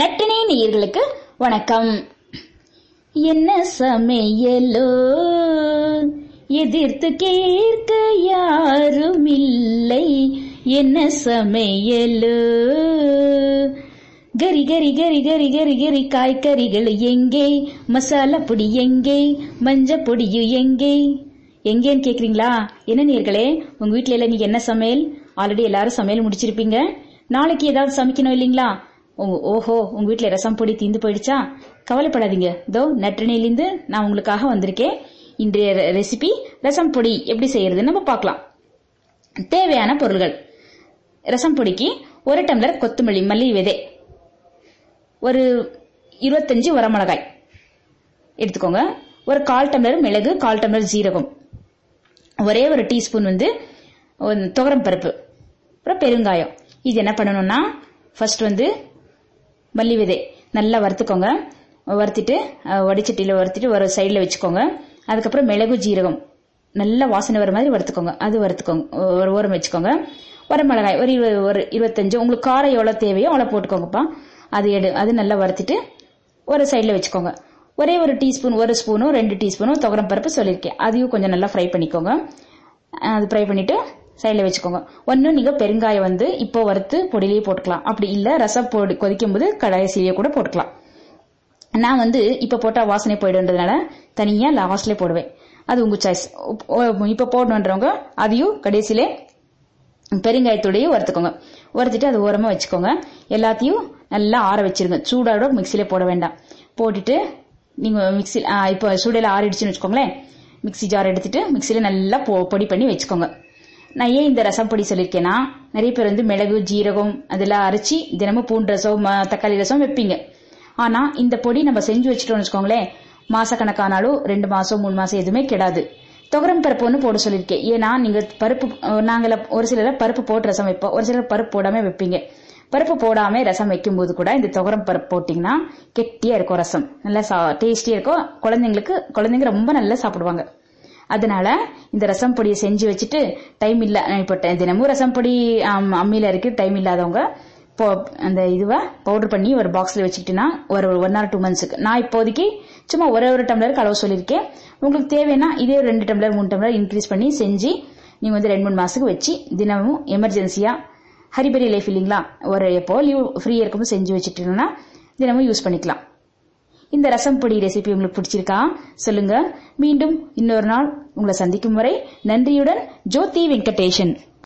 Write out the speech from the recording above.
நட்டினை நேயர்களுக்கு வணக்கம். என்ன சமையலோ? எதிர்த்து கேட்க யாரும் இல்லை என்ன சமையலோ? கரி கரி கரி கரி கரி கரி காய்கறிகள் எங்கே? மசாலா பொடி எங்கே? மஞ்ச பொடியும் எங்கே? எங்கேன்னு கேக்குறீங்களா? என்ன நீர்களே உங்க வீட்டுல எல்லாம் நீங்க என்ன சமையல்? ஆல்ரெடி எல்லாரும் சமையல் முடிச்சிருப்பீங்க. நாளைக்கு ஏதாவது சமைக்கணும் இல்லைங்களா? உங்க- ஓஹோ உங்க வீட்டுல ரசம் பொடி தீந்து போயிடுச்சா? கவலைப்படாதீங்க. இதோ நற்றினையிலிருந்து நான் உங்களுக்காக வந்திருக்கேன். இன்றைய ரெ- ரெசிபி ரசம் பொடி எப்படி செய்யறதுன்னு நம்ம பார்க்கலாம். தேவையான பொருள்கள். ரசம் பொடிக்கு ஒரு டம்ளர் கொத்தமல்லி மல்லி விதை. ஒரு இருபத்தஞ்சு வரமிளகாய் எடுத்துக்கோங்க. ஒரு கால் டம்ளர் மிளகு கால் டம்ளர் ஜீரகம். ஒரே ஒரு டீஸ்பூன் வந்து துவரம் பருப்பு. அப்புறம் பெருங்காயம். இது என்ன பண்ணணும்னா ஃபர்ஸ்ட் வந்து மல்லி விதை நல்லா வறுத்துக்கோங்க. வறுத்திட்டு அஹ், வடிச்சட்டியில் ஒரு சைடில் வச்சுக்கோங்க. அதுக்கப்புறம் மிளகு ஜீரகம். நல்லா வாசனை வர மாதிரி வறுத்துக்கோங்க. அது வறுத்துக்கோங்க. ஒரு ஓரம் வச்சுக்கோங்க. ஒரு மிளகாய் ஒரு இருபது ஒரு இருபத்தஞ்சு. உங்களுக்கு காரம் எவ்வளோ தேவையோ அவ்வளோ போட்டுக்கோங்கப்பா. அது எடு அது நல்லா வறுத்துட்டு ஒரு சைடில் வச்சுக்கோங்க. ஒரே ஒரு டீஸ்பூன் ஒரு ஸ்பூனும் ரெண்டு டீஸ்பூனும் துவரம் பருப்பு சொல்லியிருக்கேன். அதையும் கொஞ்சம் நல்லா ஃப்ரை பண்ணிக்கோங்க. அது ஃப்ரை பண்ணிட்டு சைடில் வச்சுக்கோங்க. ஒன்று நீங்கள் பெருங்காயம் வந்து இப்போ வறுத்து பொடியிலேயே போட்டுக்கலாம். அப்படி இல்லை ரசம் பொடி கொதிக்கும் போது கடைசிலேயே கூட போட்டுக்கலாம். நான் வந்து இப்போ போட்டால் வாசனை போயிடுன்றதுனால தனியாக லாஸ்ட்லேயே போடுவேன். அது உங்கள் சாய்ஸ் இப்போ போடணுன்றவங்க அதையும் கடைசியிலே பெருங்காயத்தோடையும் வறுத்துக்கோங்க. வறுத்துட்டு அது ஓரமாக வச்சுக்கோங்க. எல்லாத்தையும் நல்லா ஆற வச்சிருங்க. சூடாட மிக்சியில் போட வேண்டாம். போட்டுட்டு நீங்கள் மிக்சி இப்போ சூடையில் ஆறிடுச்சுன்னு வச்சுக்கோங்களேன். மிக்ஸி ஜார் எடுத்துட்டு மிக்சியில் நல்லா பொ- பொடி பண்ணி வச்சுக்கோங்க. நான் ஏன் இந்த ரசம் பொடி சொல்லியிருக்கேன்னா நிறைய பேர் வந்து மிளகு ஜீரகம் அதெல்லாம் அரைச்சி தினமும் பூண்டு ரசம் தக்காளி ரசம் வைப்பீங்க. ஆனா இந்த பொடி நம்ம செஞ்சு வச்சிட்டோம்னு வச்சுக்கோங்களேன் மாசக்கணக்கானாலும் ரெண்டு மாசம் மூணு மாசம் எதுவுமே கிடாது. துவரம் பருப்பு ஒன்று போட சொல்லியிருக்கேன். ஏன்னா நீங்க பருப்பு நாங்கள ஒரு சிலர் பருப்பு போட்டு ரசம் வைப்போம். ஒரு சிலர் பருப்பு போடாம வைப்பீங்க. பருப்பு போடாம ரசம் வைக்கும்போது கூட இந்த துவரம் பருப்பு போட்டீங்கன்னா கெட்டியா இருக்கும் ரசம். நல்லா டேஸ்டியா இருக்கும். குழந்தைங்களுக்கு குழந்தைங்க ரொம்ப நல்லா சாப்பிடுவாங்க. அதனால இந்த ரசம் பொடியை செஞ்சு வச்சுட்டு டைம் இல்ல இப்போ தினமும் ரசம் பொடி அம்மியில இருக்கு டைம் இல்லாதவங்க இப்போ அந்த இதுவை பவுடர் பண்ணி ஒரு பாக்ஸ்ல வச்சுக்கிட்டேன்னா ஒரு ஒன் ஆர் டூ மந்த்ஸுக்கு நான் இப்போதைக்கு சும்மா ஒரே ஒரு டம்ளருக்கு அளவு சொல்லியிருக்கேன். உங்களுக்கு தேவைன்னா இதே ஒரு ரெண்டு டம்ளர் மூணு டம்ளர் இன்க்ரீஸ் பண்ணி செஞ்சு நீங்க வந்து ரெண்டு மூணு மாசத்துக்கு வச்சு தினமும் எமர்ஜென்சியா ஹரிபரி லைஃப் இல்லைங்களா? ஒரு எப்போ லீவ் ஃப்ரீயாக இருக்கும்போது செஞ்சு வச்சுட்டீங்கன்னா தினமும் யூஸ் பண்ணிக்கலாம். இந்த ரசம் பொடி ரெசிபி உங்களுக்கு பிடிச்சிருக்கா? சொல்லுங்க. மீண்டும் இன்னொரு நாள் உங்களை சந்திக்கும் வரை நன்றியுடன் ஜோதி வெங்கடேஷன்